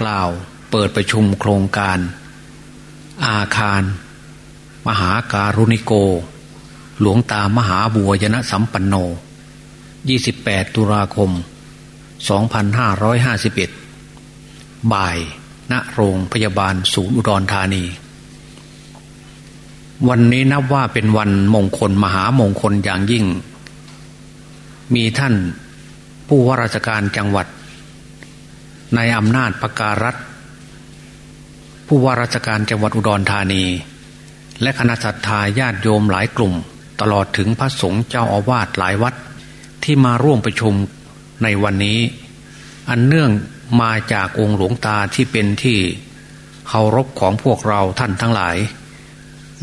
กล่าวเปิดประชุมโครงการ อาคาร มหาการุณิโก หลวงตามหาบัวยนะสัมปันโน 28 ตุลาคม 2551 บ่าย ณ โรงพยาบาลศูนย์อุดรธานี วันนี้นับว่าเป็นวันมงคลมหามงคลอย่างยิ่ง มีท่านผู้ว่าราชการจังหวัด ในอำนาจประการัฐผู้ว่าราชการจังหวัดอุดรธานี และคณะสัตยาญาติโยมหลายกลุ่ม ตลอดถึงพระสงฆ์เจ้าอาวาสหลายวัด ที่มาร่วมประชุมในวันนี้ อันเนื่องมาจากองค์หลวงตาที่เป็นที่เคารพของพวกเราท่านทั้งหลาย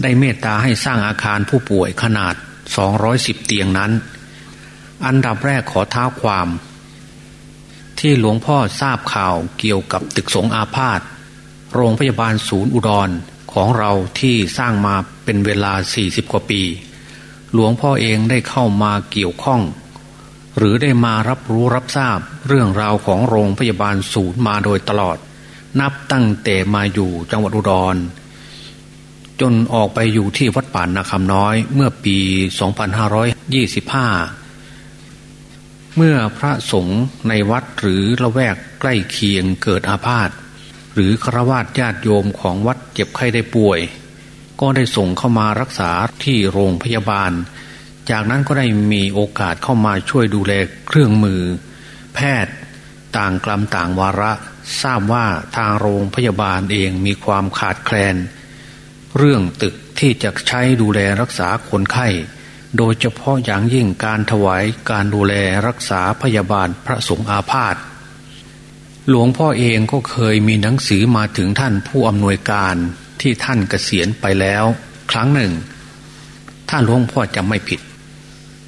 ได้เมตตาให้สร้างอาคารผู้ป่วยขนาด 210 เตียงนั้น อันดับแรกขอท้าความ ที่หลวงพ่อทราบข่าวเกี่ยวกับตึกสงอาพาธโรงพยาบาลศูนย์อุดรของเราที่สร้างมาเป็นเวลา 40 กว่าปี หลวงพ่อเองได้เข้ามาเกี่ยวข้อง หรือได้มารับรู้รับทราบเรื่องราวของโรงพยาบาลศูนย์มาโดยตลอด นับตั้งแต่มาอยู่จังหวัดอุดร จนออกไปอยู่ที่วัดป่านนาคำน้อยเมื่อปี 2525 เมื่อพระสงฆ์ในวัดหรือละแวกใกล้เคียงเกิดอาพาธหรือครวญญาติโยมของวัดเจ็บไข้ได้ป่วย ก็ได้ส่งเข้ามารักษาที่โรงพยาบาล จากนั้นก็ได้มีโอกาสเข้ามาช่วยดูแลเครื่องมือ แพทย์ต่างกลัมต่างวาระ ทราบว่าทางโรงพยาบาลเองมีความขาดแคลน เรื่องตึกที่จะใช้ดูแลรักษาคนไข้ โดยเฉพาะอย่างยิ่งการถวายการดูแลรักษาพยาบาลพระสงฆ์อาพาธหลวงพ่อเองก็เคยมีหนังสือมาถึงท่านผู้อำนวยการที่ท่านเกษียณไปแล้ว ครั้งหนึ่งถ้านหลวงพ่อจะไม่ผิด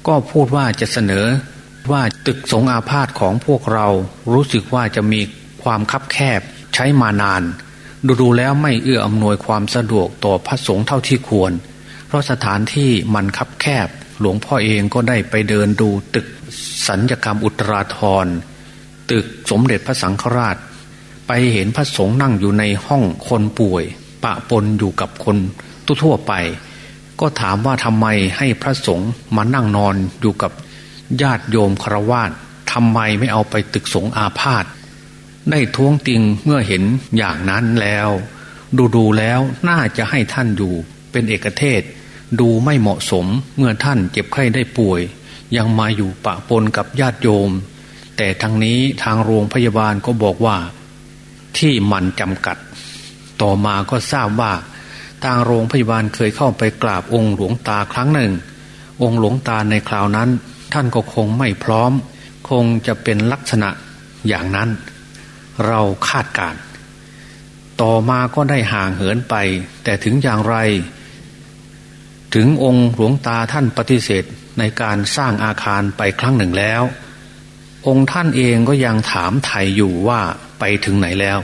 ก็พูดว่าจะเสนอว่าตึกสงอาพาธของพวกเรารู้สึกว่าจะมีความคับแคบใช้มานาน ดูดูแล้วไม่เอื้ออำนวยความสะดวกต่อพระสงฆ์เท่าที่ควร ราะสถานที่มันคับแคบ หลวงพ่อเองก็ได้ไปเดินดูตึกสัญญกรรมอุตราธรตึกสมเด็จพระสังฆราช ไปเห็นพระสงฆ์นั่งอยู่ในห้องคนป่วย ปะปนอยู่กับคนทั่วไป ก็ถามว่าทำไมให้พระสงฆ์มานั่งนอนอยู่กับญาติโยมครวาสทำไมไม่เอาไปตึกสงอาพาธได้ท้วงติงเมื่อเห็นอย่างนั้นแล้ว ดูดูแล้วน่าจะให้ท่านอยู่เป็นเอกเทศ ดูไม่เหมาะสมเมื่อท่านเจ็บไข้ได้ป่วย ยังมาอยู่ปะปนกับญาติโยม แต่ทางนี้ทางโรงพยาบาลก็บอกว่าที่มันจำกัด ต่อมาก็ทราบว่าทางโรงพยาบาลเคยเข้าไปกราบองค์หลวงตาครั้งหนึ่ง องค์หลวงตาในคราวนั้น ท่านก็คงไม่พร้อม คงจะเป็นลักษณะอย่างนั้น เราคาดการ ต่อมาก็ได้ห่างเหินไป แต่ถึงอย่างไร ถึงองค์หลวงตาท่านปฏิเสธในการสร้างอาคารไปครั้งหนึ่งแล้ว องค์ท่านเองก็ยังถามไถ่อยู่ว่าไปถึงไหนแล้ว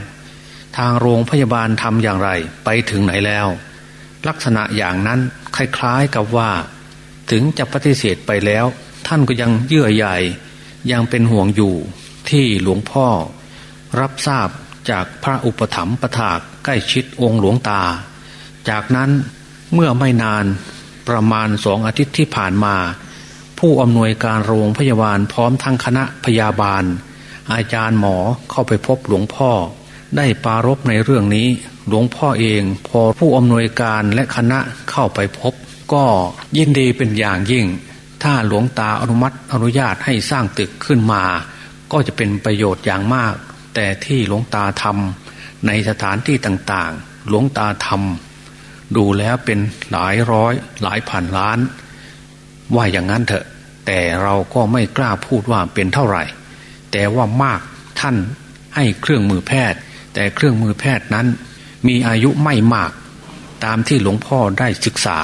ทางโรงพยาบาลทำอย่างไรไปถึงไหนแล้ว ลักษณะอย่างนั้นคล้ายๆกับว่า ถึงจะปฏิเสธไปแล้ว ท่านก็ยังเยื่อใยยังเป็นห่วงอยู่ที่หลวงพ่อ รับทราบจากพระอุปถัมภ์ประถากใกล้ชิดองค์หลวงตา จากนั้นเมื่อไม่นาน ประมาณสองอาทิตย์ที่ผ่านมา ผู้อำนวยการโรงพยาบาลพร้อมทั้งคณะพยาบาล อาจารย์หมอเข้าไปพบหลวงพ่อ ได้ปารบในเรื่องนี้ หลวงพ่อเองพอผู้อำนวยการและคณะเข้าไปพบ ก็ยินดีเป็นอย่างยิ่ง ถ้าหลวงตาอนุมัติอนุญาตให้สร้างตึกขึ้นมา ก็จะเป็นประโยชน์อย่างมาก แต่ที่หลวงตาทำในสถานที่ต่างๆ หลวงตาทำ ดูแล้วเป็นหลายร้อยหลายพันล้าน ว่าอย่างนั้นเถอะ แต่เราก็ไม่กล้าพูดว่าเป็นเท่าไหร่ แต่ว่ามากท่านให้เครื่องมือแพทย์ แต่เครื่องมือแพทย์นั้น มีอายุไม่มาก ตามที่หลวงพ่อได้ศึกษา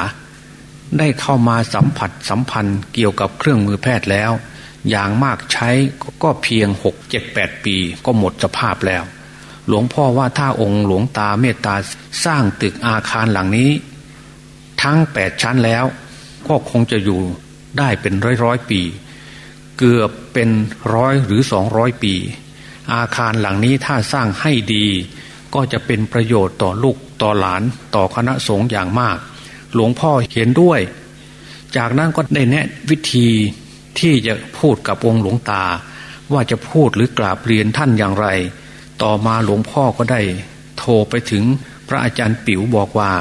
ได้เข้ามาสัมผัสสัมพันธ์เกี่ยวกับเครื่องมือแพทย์แล้ว อย่างมากใช้ก็เพียงหกเจ็ดแปดปีก็หมดสภาพแล้ว หลวงพ่อว่าถ้าองค์หลวงตาเมตตาสร้างตึกอาคารหลังนี้ ทั้งแปดชั้นแล้ว ก็คงจะอยู่ได้เป็นร้อยร้อยปี เกือบเป็นร้อยหรือสองร้อยปี อาคารหลังนี้ถ้าสร้างให้ดี ก็จะเป็นประโยชน์ต่อลูกต่อหลานต่อคณะสงฆ์อย่างมาก หลวงพ่อเห็นด้วย จากนั้นก็ได้แนะวิธีที่จะพูดกับองค์หลวงตา ว่าจะพูดหรือกราบเรียนท่านอย่างไร ต่อมาหลวงพ่อก็ได้โทรไปถึงพระอาจารย์ปิ๋วบอกว่า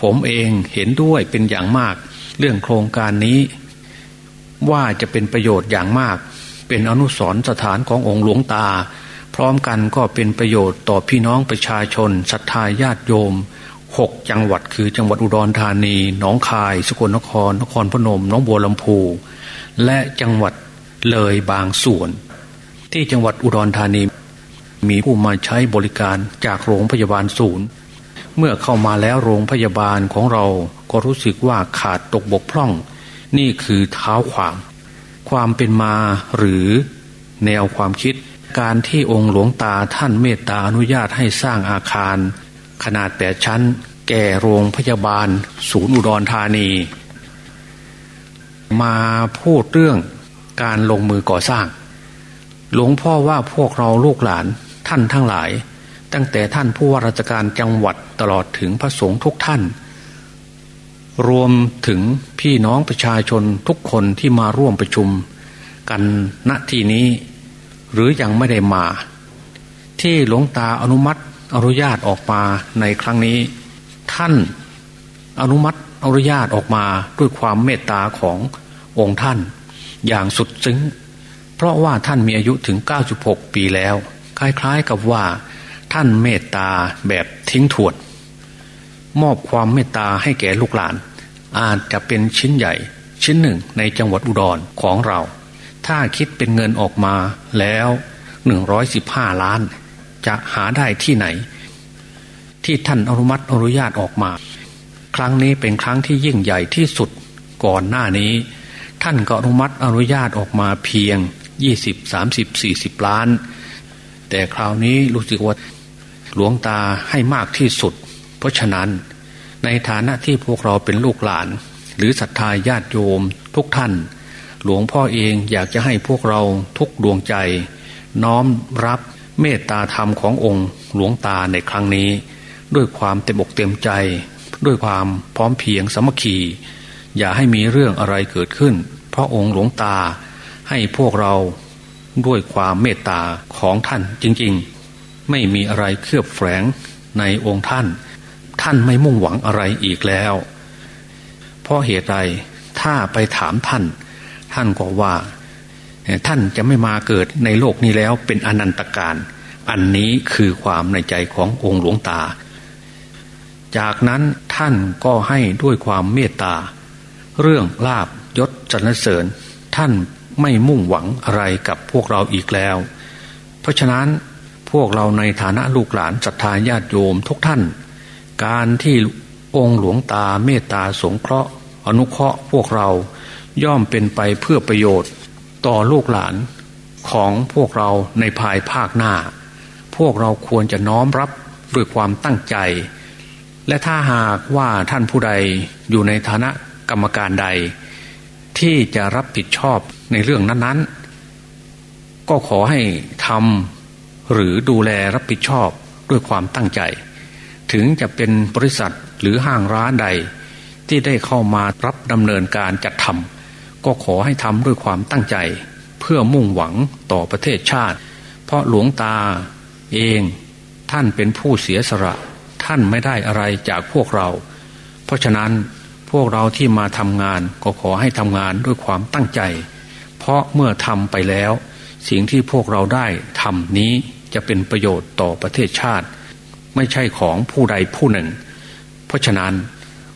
ผมเองเห็นด้วยเป็นอย่างมาก เรื่องโครงการนี้ ว่าจะเป็นประโยชน์อย่างมาก เป็นอนุสรสถานขององค์หลวงตา พร้อมกันก็เป็นประโยชน์ต่อพี่น้องประชาชนศรัทธาญาติโยมหกจังหวัดคือจังหวัดอุดรธานีหนองคาย สกลนคร นครพนมน้องบัวลำพู และจังหวัดเลยบางส่วน ที่จังหวัดอุดรธานี มีผู้มาใช้บริการจากโรงพยาบาลศูนย์ เมื่อเข้ามาแล้วโรงพยาบาลของเราก็รู้สึกว่าขาดตกบกพร่อง นี่คือเท้าความ ความเป็นมาหรือแนวความคิด การที่องค์หลวงตาท่านเมตตาอนุญาตให้สร้างอาคาร ขนาดแปดชั้น แก่โรงพยาบาล ศูนย์อุดรธานี มาพูดเรื่องการลงมือก่อสร้างหลวงพ่อว่าพวกเราลูกหลาน ท่านทั้งหลาย ตั้งแต่ท่านผู้ว่าราชการจังหวัดตลอดถึงพระสงฆ์ทุกท่าน รวมถึงพี่น้องประชาชนทุกคนที่มาร่วมประชุม กันณที่นี้ หรือยังไม่ได้มา ที่หลวงตาอนุมัติอนุญาตออกมาในครั้งนี้ ท่านอนุมัติอนุญาตออกมาด้วยความเมตตาขององค์ท่าน อย่างสุดซึ้ง เพราะว่าท่านมีอายุถึง 96 ปีแล้ว คล้าย ๆกับว่า ท่านเมตตาแบบทิ้งถวด มอบความเมตตาให้แก่ลูกหลาน อาจจะเป็นชิ้นใหญ่ ชิ้นหนึ่งในจังหวัดอุดรของเรา ถ้าคิดเป็นเงินออกมาแล้วหนึ่งร้อยสิบห้าล้าน จะหาได้ที่ไหน ที่ท่านอนุมัติอนุญาตออกมา ครั้งนี้เป็นครั้งที่ยิ่งใหญ่ที่สุดก่อนหน้านี้ ท่านก็อนุมัติอนุญาตออกมาเพียงยี่สิบสามสิบสี่สิบล้าน แต่คราวนี้รู้สึกว่าหลวงตาให้มากที่สุด เพราะฉะนั้นในฐานะที่พวกเราเป็นลูกหลาน หรือศรัทธาญาติโยมทุกท่าน หลวงพ่อเองอยากจะให้พวกเราทุกดวงใจ น้อมรับเมตตาธรรมขององค์หลวงตาในครั้งนี้ ด้วยความเต็มอกเต็มใจ ด้วยความพร้อมเพียงสมัคคี อย่าให้มีเรื่องอะไรเกิดขึ้น เพราะองค์หลวงตาให้พวกเรา ด้วยความเมตตาของท่านจริงๆ ไม่มีอะไรเคลือบแฝงในองค์ท่าน ท่านไม่มุ่งหวังอะไรอีกแล้ว เพราะเหตุใดถ้าไปถามท่าน ท่านก็ว่า ท่านจะไม่มาเกิดในโลกนี้แล้วเป็นอนันตการอันนี้คือความในใจขององค์หลวงตา จากนั้นท่านก็ให้ด้วยความเมตตา เรื่องลาบยศสรรเสริญ ท่าน ไม่มุ่งหวังอะไรกับพวกเราอีกแล้ว เพราะฉะนั้นพวกเราในฐานะลูกหลานศรัทธาญาติโยมทุกท่าน การที่องค์หลวงตาเมตตาสงเคราะห์ อนุเคราะห์พวกเราย่อมเป็นไปเพื่อประโยชน์ต่อลูกหลานของพวกเราในภายภาคหน้า พวกเราควรจะน้อมรับด้วยความตั้งใจ และถ้าหากว่าท่านผู้ใดอยู่ในฐานะกรรมการใด ที่จะรับผิดชอบในเรื่องนั้นๆ ก็ขอให้ทำหรือดูแลรับผิดชอบด้วยความตั้งใจ ถึงจะเป็นบริษัทหรือห้างร้านใด ที่ได้เข้ามารับดำเนินการจัดทำก็ขอให้ทำด้วยความตั้งใจ เพื่อมุ่งหวังต่อประเทศชาติ เพราะหลวงตาเองท่านเป็นผู้เสียสละท่านไม่ได้อะไรจากพวกเรา เพราะฉะนั้น วกเราที่มาทำงานก็ขอให้ทำงานด้วยความตั้งใจ เพราะเมื่อทำไปแล้ว สิ่งที่พวกเราได้ทำนี้จะเป็นประโยชน์ต่อประเทศชาติ ไม่ใช่ของผู้ใดผู้หนึ่ง เพราะฉะนั้น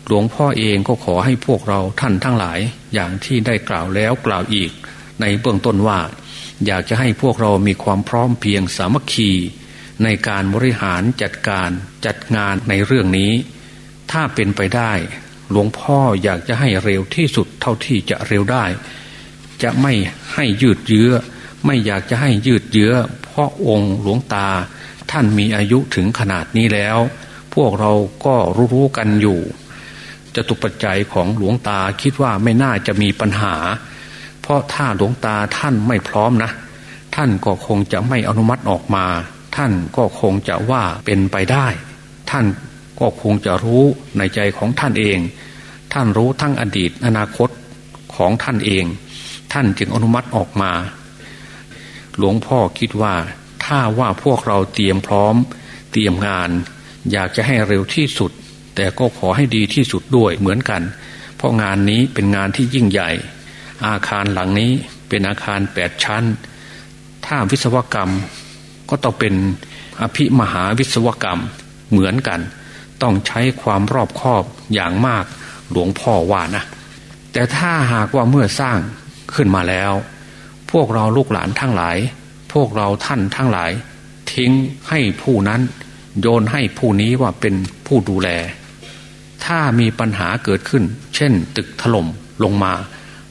หลวงพ่อเองก็ขอให้พวกเราท่านทั้งหลาย อย่างที่ได้กล่าวแล้วกล่าวอีก ในเบื้องต้นว่า อยากจะให้พวกเรามีความพร้อมเพียงสามัคคี ในการบริหารจัดการจัดงานในเรื่องนี้ ถ้าเป็นไปได้ หลวงพ่ออยากจะให้เร็วที่สุดเท่าที่จะเร็วได้ จะไม่ให้ยืดเยื้อ ไม่อยากจะให้ยืดเยื้อ เพราะองค์หลวงตา ท่านมีอายุถึงขนาดนี้แล้ว พวกเราก็รู้ๆกันอยู่จะตุปัจจัยของหลวงตาคิดว่าไม่น่าจะมีปัญหา เพราะถ้าหลวงตาท่านไม่พร้อมนะ ท่านก็คงจะไม่อนุมัติออกมา ท่านก็คงจะว่าเป็นไปได้ ท่าน ก็คงจะรู้ในใจของท่านเอง ท่านรู้ทั้งอดีตอนาคตของท่านเอง ท่านจึงอนุมัติออกมา หลวงพ่อคิดว่า ถ้าว่าพวกเราเตรียมพร้อม เตรียมงาน อยากจะให้เร็วที่สุด แต่ก็ขอให้ดีที่สุดด้วยเหมือนกัน เพราะงานนี้เป็นงานที่ยิ่งใหญ่ อาคารหลังนี้เป็นอาคารแปดชั้น ถ้าวิศวกรรมก็ต้องเป็นอภิมหาวิศวกรรมเหมือนกัน ต้องใช้ความรอบคอบอย่างมากหลวงพ่อว่านะ แต่ถ้าหากว่าเมื่อสร้างขึ้นมาแล้ว พวกเราลูกหลานทั้งหลาย พวกเราท่านทั้งหลาย ทิ้งให้ผู้นั้น โยนให้ผู้นี้ว่าเป็นผู้ดูแล ถ้ามีปัญหาเกิดขึ้น เช่น ตึกถล่มลงมา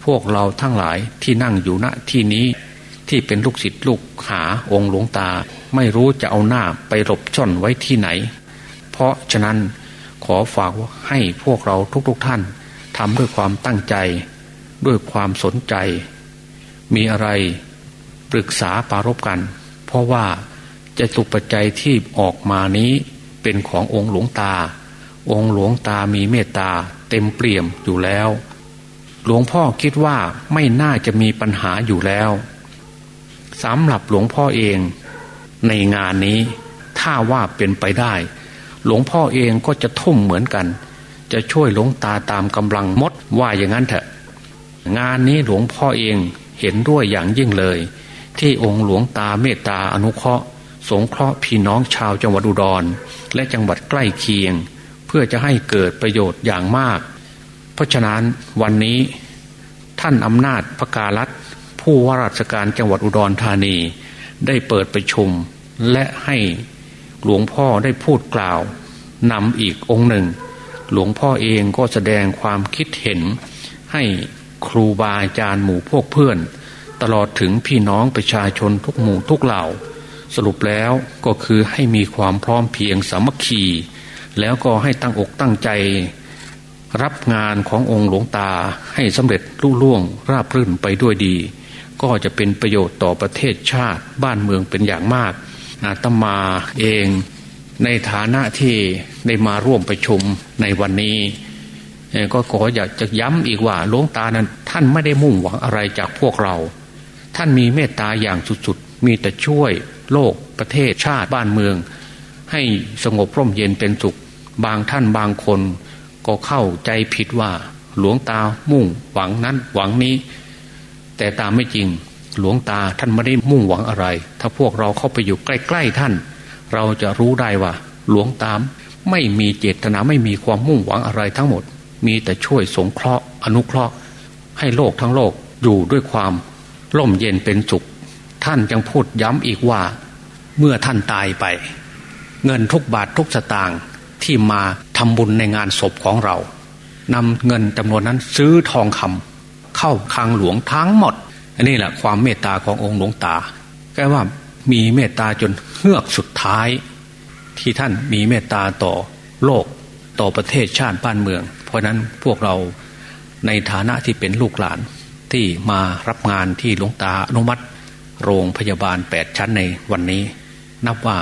พวกเราทั้งหลายที่นั่งอยู่ณที่นี้ที่เป็นลูกศิษย์ลูกหาองค์หลวงตา ไม่รู้จะเอาหน้าไปหลบช่อนไว้ที่ไหน เพราะฉะนั้นขอฝากให้พวกเราทุกๆทท่านทำด้วยความตั้งใจ ด้วยความสนใจ มีอะไรปรึกษาปารบกัน เพราะว่าจะตุปัจจัยที่ออกมานี้เป็นขององค์หลวงตา องค์หลวงตามีเมตตาเต็มเปี่ยมอยู่แล้ว หลวงพ่อคิดว่าไม่น่าจะมีปัญหาอยู่แล้วสำหรับหลวงพ่อเอง ในงานนี้ถ้าว่าเป็นไปได้ หลวงพ่อเองก็จะทุ่มเหมือนกัน จะช่วยหลวงตาตามกำลังมดว่าอย่างนั้นเถอะ งานนี้หลวงพ่อเองเห็นด้วยอย่างยิ่งเลย ที่องค์หลวงตาเมตตาอนุเคราะห์ สงเคราะห์พี่น้องชาวจังหวัดอุดร และจังหวัดใกล้เคียง เพื่อจะให้เกิดประโยชน์อย่างมาก เพราะฉะนั้นวันนี้ท่านอำนาจพระกาลัดผู้ว่าราชการจังหวัดอุดรธานี ได้เปิดประชุมและให้ หลวงพ่อได้พูดกล่าวนำอีกองค์หนึ่ง หลวงพ่อเองก็แสดงความคิดเห็น ให้ครูบาอาจารย์หมู่พวกเพื่อน ตลอดถึงพี่น้องประชาชนทุกหมู่ทุกเหล่า สรุปแล้วก็คือให้มีความพร้อมเพียงสามัคคี แล้วก็ให้ตั้งอกตั้งใจ รับงานขององค์หลวงตาให้สำเร็จรุ่ล่วงราบรื่นไปด้วยดี ก็จะเป็นประโยชน์ต่อประเทศชาติบ้านเมืองเป็นอย่างมาก อาตมาเองในฐานะที่ได้มาร่วมประชุมในวันนี้ก็ขออยากจะย้ำอีกว่าหลวงตานั้นท่านไม่ได้มุ่งหวังอะไรจากพวกเรา ท่านมีเมตตาอย่างสุดๆ มีแต่ช่วยโลกประเทศชาติบ้านเมือง ให้สงบร่มเย็นเป็นสุข บางท่านบางคน ก็เข้าใจผิดว่าหลวงตามุ่งหวังนั้นหวังนี้ แต่ตามไม่จริง หลวงตาท่านไม่ได้มุ่งหวังอะไร ถ้าพวกเราเข้าไปอยู่ใกล้ ๆท่าน เราจะรู้ได้ว่า หลวงตามไม่มีเจตนาไม่มีความมุ่งหวังอะไรทั้งหมด มีแต่ช่วยสงเคราะห์ อนุเคราะห์ ให้โลกทั้งโลกอยู่ด้วยความร่มเย็นเป็นสุข ท่านยังพูดย้ำอีกว่า เมื่อท่านตายไป เงินทุกบาททุกสตางค์ที่มาทำบุญในงานศพของเรานำเงินจำนวนนั้นซื้อทองคำเข้าคลังหลวงทั้งหมด อันนี้แหละความเมตตาขององค์หลวงตาแค่ว่ามีเมตตาจนเฮือกสุดท้าย ที่ท่านมีเมตตาต่อโลกต่อประเทศชาติบ้านเมือง เพราะนั้นพวกเราในฐานะที่เป็นลูกหลานที่มารับงานที่หลวงตาอนุมัติ โรงพยาบาลแปดชั้นในวันนี้ นับว่า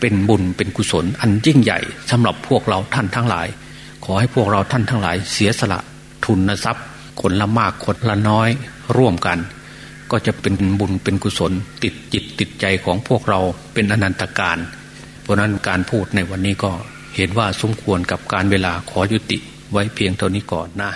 เป็นบุญเป็นกุศลอันยิ่งใหญ่สำหรับพวกเราท่านทั้งหลาย ขอให้พวกเราท่านทั้งหลาย เสียสละทุนทรัพย์คนละมากคนละน้อย ร่วมกัน ก็จะเป็นบุญเป็นกุศลติดจิตติดใจของพวกเราเป็นอนันตการ เพราะนั้นการพูดในวันนี้ก็เห็นว่าสมควรกับการเวลาขอยุติไว้เพียงเท่านี้ก่อนนะ